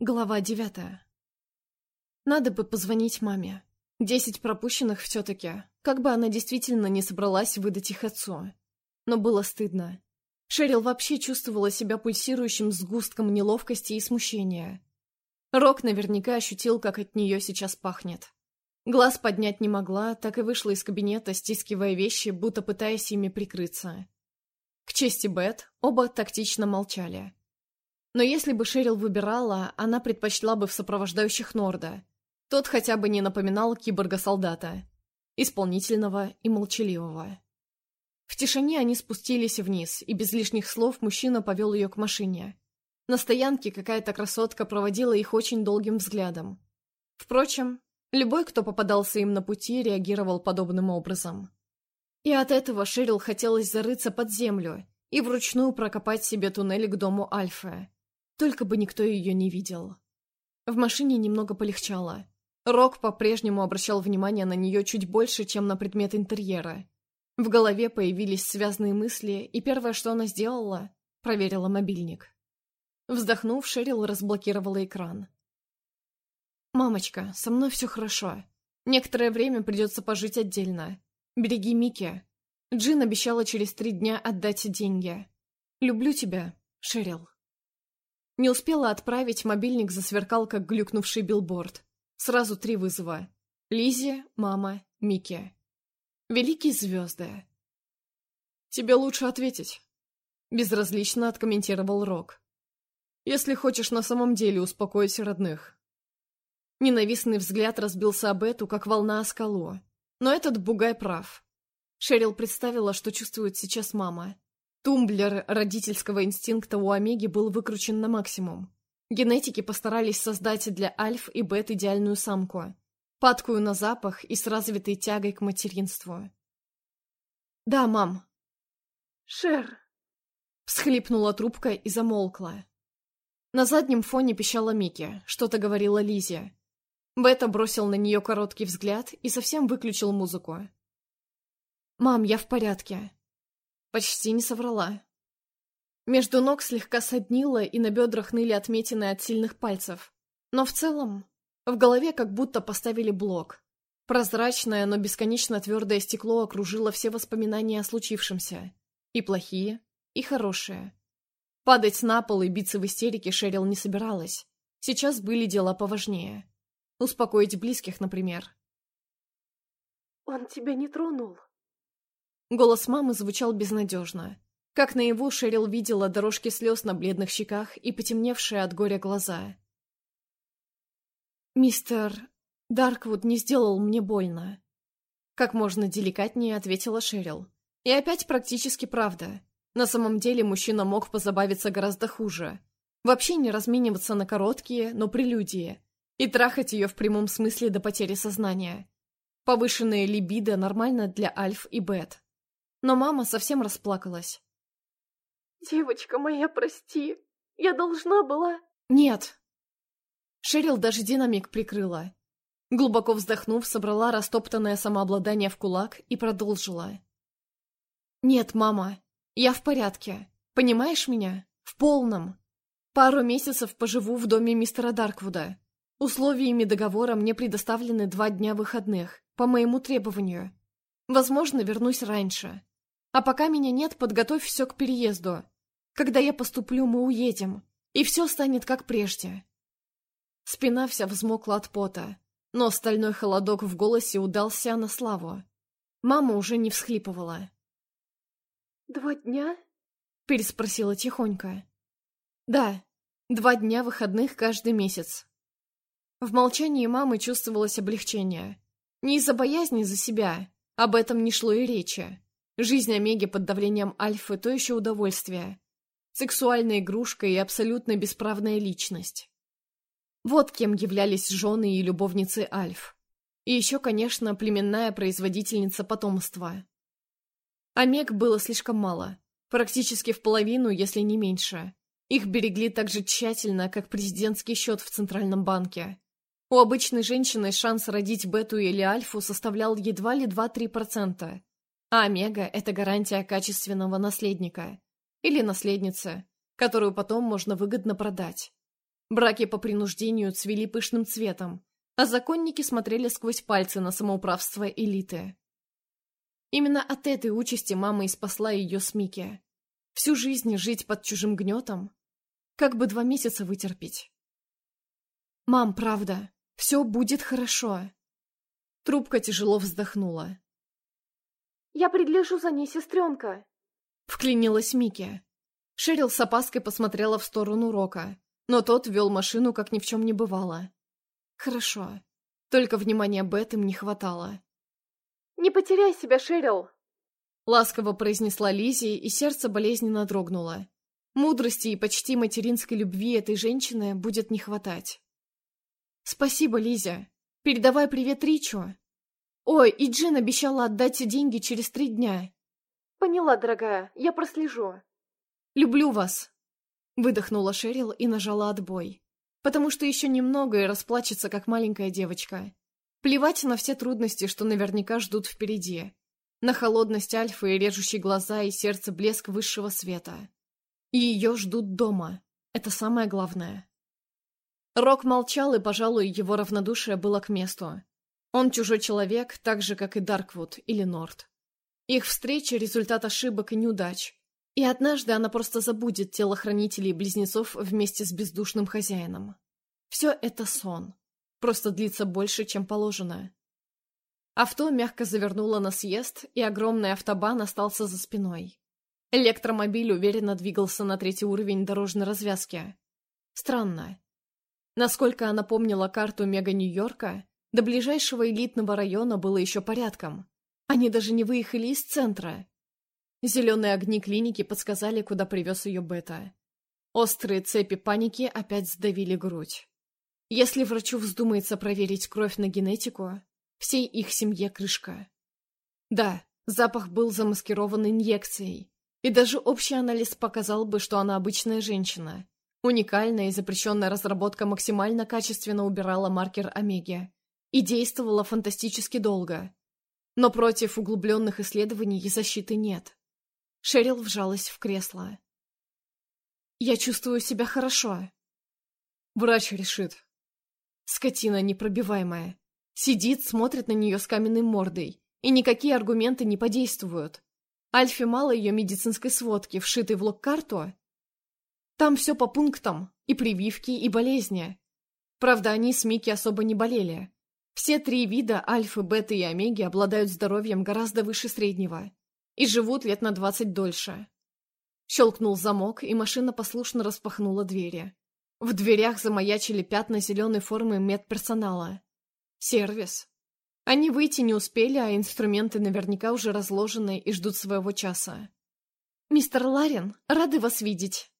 Глава девятая. Надо бы позвонить маме. Десять пропущенных все-таки, как бы она действительно не собралась выдать их отцу. Но было стыдно. Шерил вообще чувствовала себя пульсирующим сгустком неловкости и смущения. Рок наверняка ощутил, как от нее сейчас пахнет. Глаз поднять не могла, так и вышла из кабинета, стискивая вещи, будто пытаясь ими прикрыться. К чести Бет, оба тактично молчали. Но если бы Шерил выбирала, она предпочла бы в сопровождающих Норда. Тот хотя бы не напоминал киборга-солдата. Исполнительного и молчаливого. В тишине они спустились вниз, и без лишних слов мужчина повел ее к машине. На стоянке какая-то красотка проводила их очень долгим взглядом. Впрочем, любой, кто попадался им на пути, реагировал подобным образом. И от этого Шерил хотелось зарыться под землю и вручную прокопать себе туннель к дому Альфы. Только бы никто ее не видел. В машине немного полегчало. Рок по-прежнему обращал внимание на нее чуть больше, чем на предмет интерьера. В голове появились связанные мысли, и первое, что она сделала, проверила мобильник. Вздохнув, Шерил разблокировала экран. «Мамочка, со мной все хорошо. Некоторое время придется пожить отдельно. Береги Микки. Джин обещала через три дня отдать деньги. Люблю тебя, Шерил». Не успела отправить, мобильник засверкал, как глюкнувший билборд. Сразу три вызова. Лизи, мама, Микки. Великие звезды. «Тебе лучше ответить», — безразлично откомментировал Рок. «Если хочешь на самом деле успокоить родных». Ненавистный взгляд разбился об эту, как волна о скалу. Но этот бугай прав. Шерил представила, что чувствует сейчас мама. Тумблер родительского инстинкта у Омеги был выкручен на максимум. Генетики постарались создать для Альф и Бет идеальную самку, падкую на запах и с развитой тягой к материнству. «Да, мам». «Шер», — всхлипнула трубка и замолкла. На заднем фоне пищала Микки, что-то говорила Лизе. Бета бросил на нее короткий взгляд и совсем выключил музыку. «Мам, я в порядке», Почти не соврала. Между ног слегка соднило, и на бедрах ныли отметины от сильных пальцев. Но в целом, в голове как будто поставили блок. Прозрачное, но бесконечно твердое стекло окружило все воспоминания о случившемся. И плохие, и хорошие. Падать на пол и биться в истерике Шерил не собиралась. Сейчас были дела поважнее. Успокоить близких, например. «Он тебя не тронул?» Голос мамы звучал безнадежно. Как наяву Шерил видела дорожки слез на бледных щеках и потемневшие от горя глаза. «Мистер Дарквуд не сделал мне больно», — как можно деликатнее ответила Шерил. И опять практически правда. На самом деле мужчина мог позабавиться гораздо хуже. Вообще не размениваться на короткие, но прелюдии. И трахать ее в прямом смысле до потери сознания. Повышенная либидо нормально для Альф и Бет но мама совсем расплакалась. «Девочка моя, прости, я должна была...» «Нет!» Шерил даже динамик прикрыла. Глубоко вздохнув, собрала растоптанное самообладание в кулак и продолжила. «Нет, мама, я в порядке. Понимаешь меня? В полном. Пару месяцев поживу в доме мистера Дарквуда. Условиями договора мне предоставлены два дня выходных, по моему требованию. Возможно, вернусь раньше. А пока меня нет, подготовь все к переезду. Когда я поступлю, мы уедем, и все станет как прежде. Спина вся взмокла от пота, но стальной холодок в голосе удался на славу. Мама уже не всхлипывала. «Два дня?» — переспросила тихонько. «Да, два дня выходных каждый месяц». В молчании мамы чувствовалось облегчение. Не из-за боязни за себя, об этом не шло и речи. Жизнь Омеги под давлением Альфы — то еще удовольствие. Сексуальная игрушка и абсолютно бесправная личность. Вот кем являлись жены и любовницы Альф. И еще, конечно, племенная производительница потомства. Омег было слишком мало. Практически в половину, если не меньше. Их берегли так же тщательно, как президентский счет в Центральном банке. У обычной женщины шанс родить бету или альфу составлял едва ли 2-3%. А омега – это гарантия качественного наследника. Или наследницы, которую потом можно выгодно продать. Браки по принуждению цвели пышным цветом, а законники смотрели сквозь пальцы на самоуправство элиты. Именно от этой участи мама и спасла ее с Микки. Всю жизнь жить под чужим гнетом? Как бы два месяца вытерпеть? «Мам, правда, все будет хорошо». Трубка тяжело вздохнула. «Я пригляжу за ней, сестренка!» Вклинилась Микки. Шерил с опаской посмотрела в сторону Рока, но тот вел машину, как ни в чем не бывало. Хорошо. Только внимания Бет им не хватало. «Не потеряй себя, Шерил!» Ласково произнесла Лизи, и сердце болезненно дрогнуло. Мудрости и почти материнской любви этой женщины будет не хватать. «Спасибо, Лизя. Передавай привет Ричу. Ой, и Джин обещала отдать деньги через три дня». «Поняла, дорогая, я прослежу». «Люблю вас!» Выдохнула Шерил и нажала отбой. Потому что еще немного и расплачется, как маленькая девочка. Плевать на все трудности, что наверняка ждут впереди. На холодность Альфы и режущие глаза и сердце блеск высшего света. И ее ждут дома. Это самое главное. Рок молчал, и, пожалуй, его равнодушие было к месту. Он чужой человек, так же, как и Дарквуд или Норд. Их встреча — результат ошибок и неудач. И однажды она просто забудет телохранителей близнецов вместе с бездушным хозяином. Все это сон просто длится больше, чем положено. Авто мягко завернуло на съезд, и огромный автобан остался за спиной. Электромобиль уверенно двигался на третий уровень дорожной развязки. Странно. Насколько она помнила карту Мега-Нью-Йорка, до ближайшего элитного района было еще порядком. Они даже не выехали из центра. Зеленые огни клиники подсказали, куда привез ее Бета. Острые цепи паники опять сдавили грудь. Если врачу вздумается проверить кровь на генетику, всей их семье крышка. Да, запах был замаскирован инъекцией, и даже общий анализ показал бы, что она обычная женщина. Уникальная и запрещенная разработка максимально качественно убирала маркер омеги и действовала фантастически долго. Но против углубленных исследований защиты нет. Шерил вжалась в кресло. «Я чувствую себя хорошо». «Врач решит», Скотина непробиваемая. Сидит, смотрит на нее с каменной мордой, и никакие аргументы не подействуют. Альфе мало ее медицинской сводки, вшитой в лог-карту. Там все по пунктам, и прививки, и болезни. Правда, они с Микки особо не болели. Все три вида альфы, беты и омеги обладают здоровьем гораздо выше среднего и живут лет на двадцать дольше. Щелкнул замок, и машина послушно распахнула двери. В дверях замаячили пятна зеленой формы медперсонала. Сервис. Они выйти не успели, а инструменты наверняка уже разложены и ждут своего часа. «Мистер Ларин, рады вас видеть!»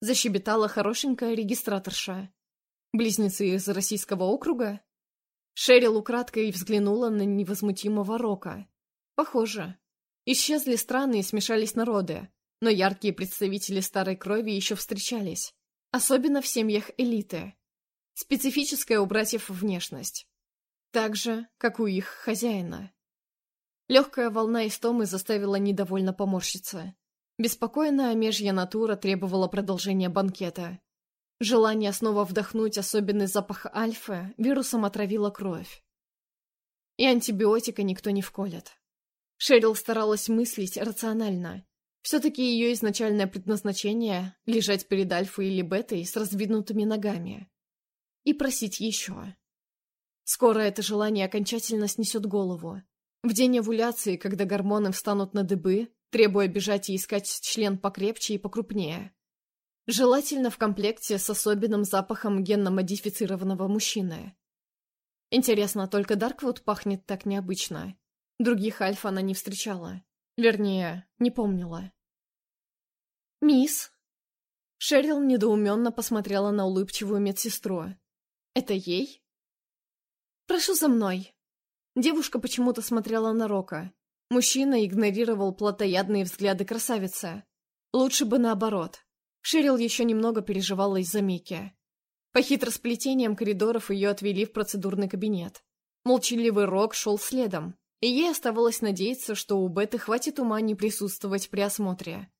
Защебетала хорошенькая регистраторша. Близнецы из российского округа? Шерил украдкой взглянула на невозмутимого Рока. Похоже. Исчезли страны и смешались народы, но яркие представители старой крови еще встречались. Особенно в семьях элиты. Специфическая у братьев внешность. Так же, как у их хозяина. Легкая волна истомы заставила недовольно поморщиться. Беспокойная межья натура требовала продолжения банкета. Желание снова вдохнуть особенный запах альфы вирусом отравило кровь. И антибиотика никто не вколет. Шерил старалась мыслить рационально, все-таки ее изначальное предназначение — лежать перед Альфой или Бетой с раздвинутыми ногами. И просить еще. Скоро это желание окончательно снесет голову. В день овуляции, когда гормоны встанут на дыбы, требуя бежать и искать член покрепче и покрупнее. Желательно в комплекте с особенным запахом генно-модифицированного мужчины. Интересно, только Дарквуд пахнет так необычно. Других альфа она не встречала. Вернее, не помнила. «Мисс?» Шерил недоуменно посмотрела на улыбчивую медсестру. «Это ей?» «Прошу за мной». Девушка почему-то смотрела на Рока. Мужчина игнорировал плотоядные взгляды красавицы. Лучше бы наоборот. Шерил еще немного переживала из-за Мики. По хитросплетениям коридоров ее отвели в процедурный кабинет. Молчаливый Рок шел следом, и ей оставалось надеяться, что у Беты хватит ума не присутствовать при осмотре.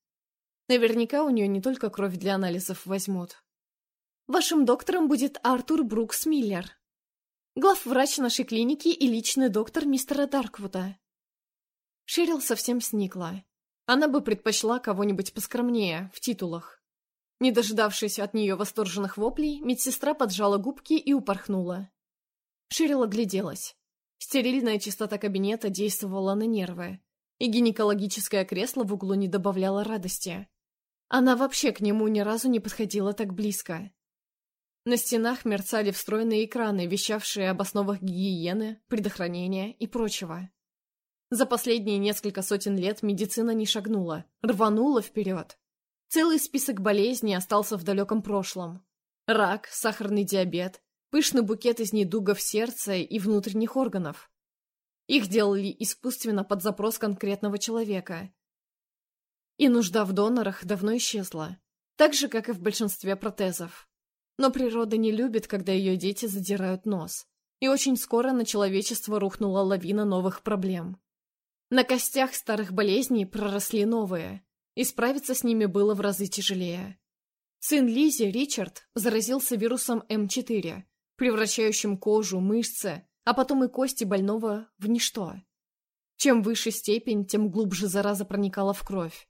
Наверняка у нее не только кровь для анализов возьмут. Вашим доктором будет Артур Брукс Миллер. Главврач нашей клиники и личный доктор мистера Дарквуда. Шерил совсем сникла. Она бы предпочла кого-нибудь поскромнее, в титулах. Не дожидавшись от нее восторженных воплей, медсестра поджала губки и упорхнула. Шерил огляделась. Стерильная чистота кабинета действовала на нервы, и гинекологическое кресло в углу не добавляло радости. Она вообще к нему ни разу не подходила так близко. На стенах мерцали встроенные экраны, вещавшие об основах гигиены, предохранения и прочего. За последние несколько сотен лет медицина не шагнула, рванула вперед. Целый список болезней остался в далеком прошлом. Рак, сахарный диабет, пышный букет из недугов сердца и внутренних органов. Их делали искусственно под запрос конкретного человека. И нужда в донорах давно исчезла, так же, как и в большинстве протезов. Но природа не любит, когда ее дети задирают нос. И очень скоро на человечество рухнула лавина новых проблем. На костях старых болезней проросли новые, и справиться с ними было в разы тяжелее. Сын Лизи, Ричард, заразился вирусом М4, превращающим кожу, мышцы, а потом и кости больного в ничто. Чем выше степень, тем глубже зараза проникала в кровь.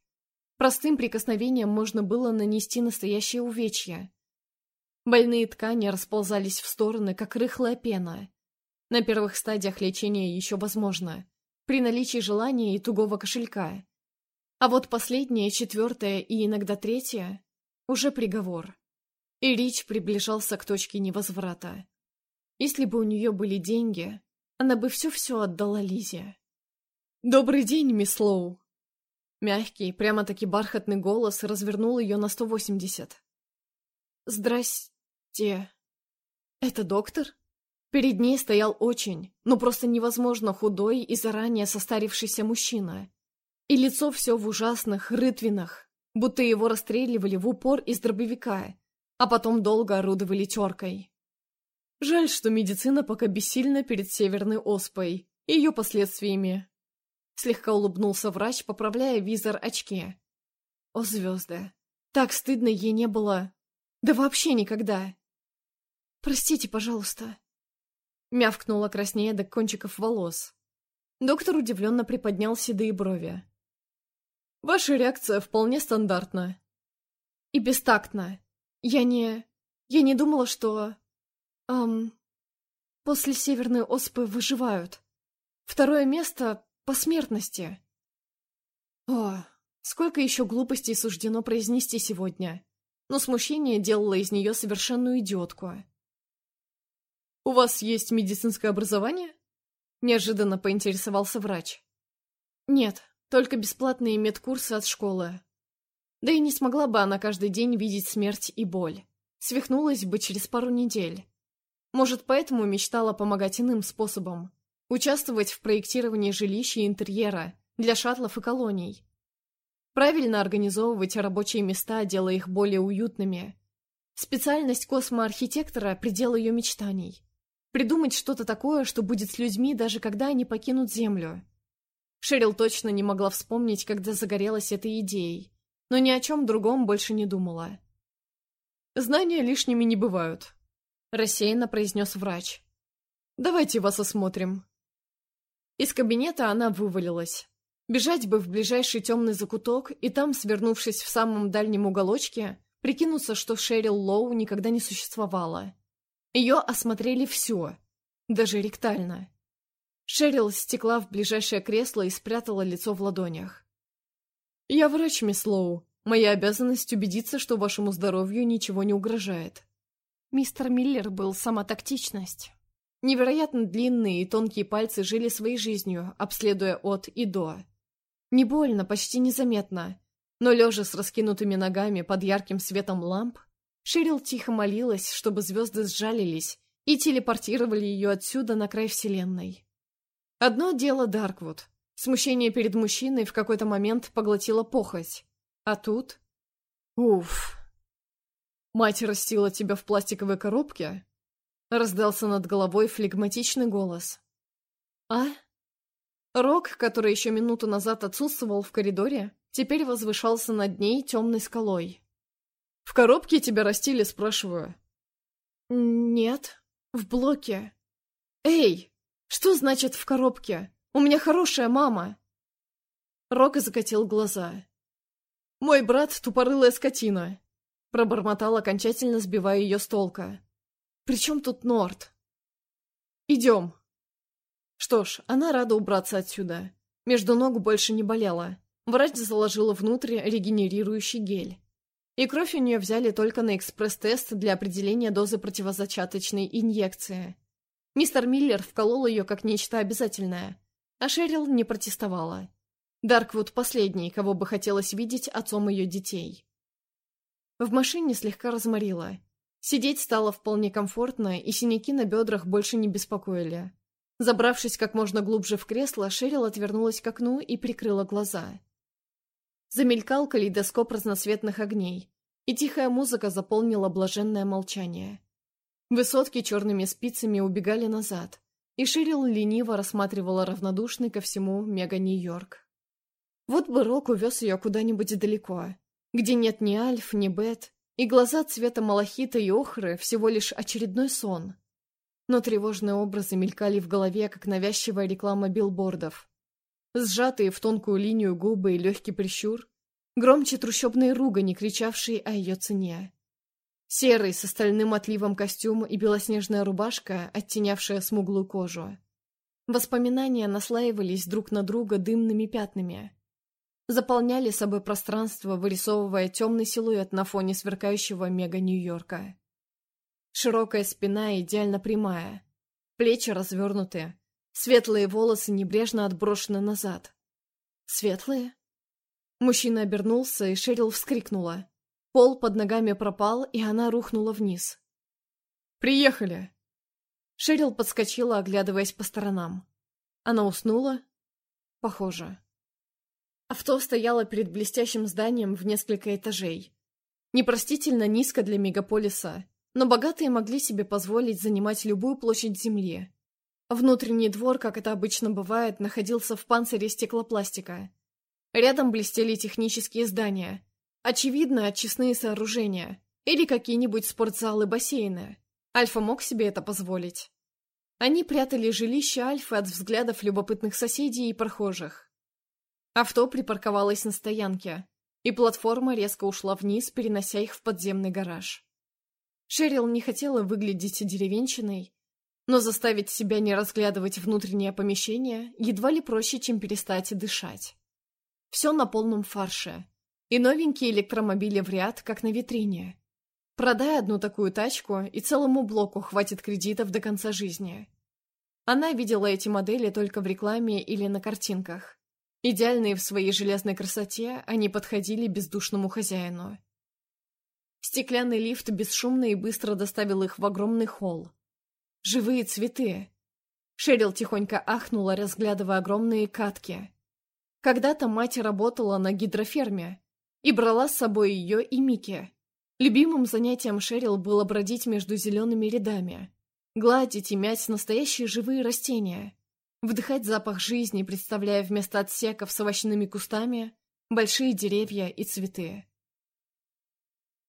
Простым прикосновением можно было нанести настоящее увечье. Больные ткани расползались в стороны, как рыхлая пена. На первых стадиях лечения еще возможно при наличии желания и тугого кошелька. А вот последнее, четвертое и иногда третье — уже приговор. И Рич приближался к точке невозврата. Если бы у нее были деньги, она бы все-все отдала Лизе. «Добрый день, мисс Лоу!» Мягкий, прямо-таки бархатный голос развернул ее на 180. «Здрасте. Это доктор?» Перед ней стоял очень, ну просто невозможно худой и заранее состарившийся мужчина. И лицо все в ужасных рытвинах, будто его расстреливали в упор из дробовика, а потом долго орудовали теркой. Жаль, что медицина пока бессильна перед северной оспой и ее последствиями. Слегка улыбнулся врач, поправляя визор очки. О, звезды! Так стыдно ей не было. Да вообще никогда. Простите, пожалуйста. Мявкнула краснея до кончиков волос. Доктор удивленно приподнял седые брови. «Ваша реакция вполне стандартна». «И бестактна. Я не... Я не думала, что... Эм... После северной оспы выживают. Второе место по смертности». О, сколько еще глупостей суждено произнести сегодня. Но смущение делало из нее совершенную идиотку. «У вас есть медицинское образование?» Неожиданно поинтересовался врач. «Нет, только бесплатные медкурсы от школы. Да и не смогла бы она каждый день видеть смерть и боль. Свихнулась бы через пару недель. Может, поэтому мечтала помогать иным способом. Участвовать в проектировании жилища и интерьера для шаттлов и колоний. Правильно организовывать рабочие места, делая их более уютными. Специальность космоархитектора – предел ее мечтаний. Придумать что-то такое, что будет с людьми, даже когда они покинут Землю. Шерил точно не могла вспомнить, когда загорелась этой идеей, но ни о чем другом больше не думала. «Знания лишними не бывают», — рассеянно произнес врач. «Давайте вас осмотрим». Из кабинета она вывалилась. Бежать бы в ближайший темный закуток и там, свернувшись в самом дальнем уголочке, прикинуться, что Шерил Лоу никогда не существовало. Ее осмотрели все, даже ректально. Шерил стекла в ближайшее кресло и спрятала лицо в ладонях. «Я врач, мисс Лоу. Моя обязанность убедиться, что вашему здоровью ничего не угрожает». Мистер Миллер был сама тактичность. Невероятно длинные и тонкие пальцы жили своей жизнью, обследуя от и до. Не больно, почти незаметно, но лежа с раскинутыми ногами под ярким светом ламп, Шерил тихо молилась, чтобы звезды сжалились и телепортировали ее отсюда на край Вселенной. Одно дело Дарквуд. Смущение перед мужчиной в какой-то момент поглотило похоть. А тут... Уф. «Мать растила тебя в пластиковой коробке?» Раздался над головой флегматичный голос. «А?» Рок, который еще минуту назад отсутствовал в коридоре, теперь возвышался над ней темной скалой. «В коробке тебя растили, спрашиваю. Нет, в блоке. Эй, что значит в коробке? У меня хорошая мама. Рок закатил глаза. Мой брат — тупорылая скотина. Пробормотал, окончательно сбивая ее с толка. При чем тут Норд? Идем. Что ж, она рада убраться отсюда. Между ног больше не болела. Врач заложила внутрь регенерирующий гель. И кровь у нее взяли только на экспресс-тест для определения дозы противозачаточной инъекции. Мистер Миллер вколол ее как нечто обязательное, а Шерил не протестовала. Дарквуд последний, кого бы хотелось видеть отцом ее детей. В машине слегка разморило. Сидеть стало вполне комфортно, и синяки на бедрах больше не беспокоили. Забравшись как можно глубже в кресло, Шерил отвернулась к окну и прикрыла глаза. Замелькал калейдоскоп разноцветных огней, и тихая музыка заполнила блаженное молчание. Высотки черными спицами убегали назад, и Ширил лениво рассматривала равнодушный ко всему мега-Нью-Йорк. Вот бы Рок увез ее куда-нибудь далеко, где нет ни Альф, ни Бет, и глаза цвета малахита и охры всего лишь очередной сон. Но тревожные образы мелькали в голове, как навязчивая реклама билбордов. Сжатые в тонкую линию губы и легкий прищур, громче трущобные ругани, кричавшие о ее цене. Серый с остальным отливом костюм и белоснежная рубашка, оттенявшая смуглую кожу. Воспоминания наслаивались друг на друга дымными пятнами. Заполняли собой пространство, вырисовывая темный силуэт на фоне сверкающего мега Нью-Йорка. Широкая спина идеально прямая, плечи развернуты, Светлые волосы небрежно отброшены назад. Светлые? Мужчина обернулся, и Шерил вскрикнула. Пол под ногами пропал, и она рухнула вниз. «Приехали!» Шерил подскочила, оглядываясь по сторонам. Она уснула? Похоже. Авто стояло перед блестящим зданием в несколько этажей. Непростительно низко для мегаполиса, но богатые могли себе позволить занимать любую площадь земли. Внутренний двор, как это обычно бывает, находился в панцире стеклопластика. Рядом блестели технические здания. Очевидно, очистные сооружения. Или какие-нибудь спортзалы, бассейны. Альфа мог себе это позволить. Они прятали жилище Альфы от взглядов любопытных соседей и прохожих. Авто припарковалось на стоянке, и платформа резко ушла вниз, перенося их в подземный гараж. Шерил не хотела выглядеть деревенщиной, но заставить себя не разглядывать внутреннее помещение едва ли проще, чем перестать дышать. Все на полном фарше. И новенькие электромобили в ряд, как на витрине. Продай одну такую тачку, и целому блоку хватит кредитов до конца жизни. Она видела эти модели только в рекламе или на картинках. Идеальные в своей железной красоте, они подходили бездушному хозяину. Стеклянный лифт бесшумно и быстро доставил их в огромный холл, Живые цветы. Шерил тихонько ахнула, разглядывая огромные катки. Когда-то мать работала на гидроферме и брала с собой ее и Мики. Любимым занятием Шерил было бродить между зелеными рядами, гладить и мять настоящие живые растения, вдыхать запах жизни, представляя вместо отсеков с овощными кустами большие деревья и цветы.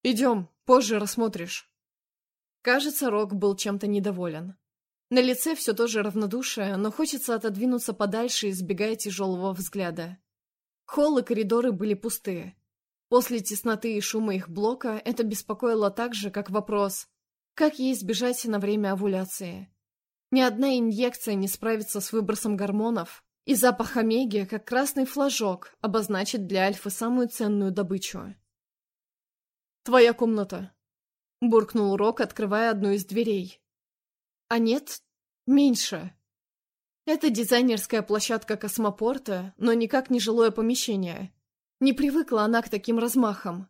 «Идем, позже рассмотришь». Кажется, Рок был чем-то недоволен. На лице все тоже равнодушие, но хочется отодвинуться подальше, избегая тяжелого взгляда. Холл и коридоры были пустые. После тесноты и шума их блока это беспокоило так же, как вопрос «Как ей избежать на время овуляции?» Ни одна инъекция не справится с выбросом гормонов, и запах омеги, как красный флажок, обозначит для Альфы самую ценную добычу. «Твоя комната», — буркнул Рок, открывая одну из дверей. «А нет, меньше. Это дизайнерская площадка космопорта, но никак не жилое помещение. Не привыкла она к таким размахам.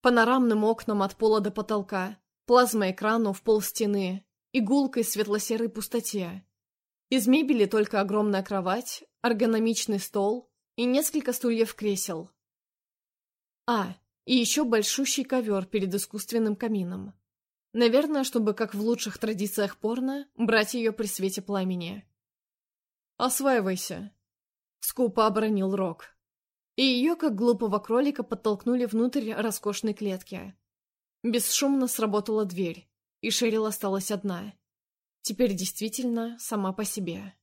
Панорамным окнам от пола до потолка, плазмоэкрану в пол стены, игулкой светло-серой пустоте. Из мебели только огромная кровать, эргономичный стол и несколько стульев-кресел. А, и еще большущий ковер перед искусственным камином. Наверное, чтобы, как в лучших традициях порно, брать ее при свете пламени. «Осваивайся», — скупо обронил Рок. И ее, как глупого кролика, подтолкнули внутрь роскошной клетки. Бесшумно сработала дверь, и Шерил осталась одна. Теперь действительно сама по себе.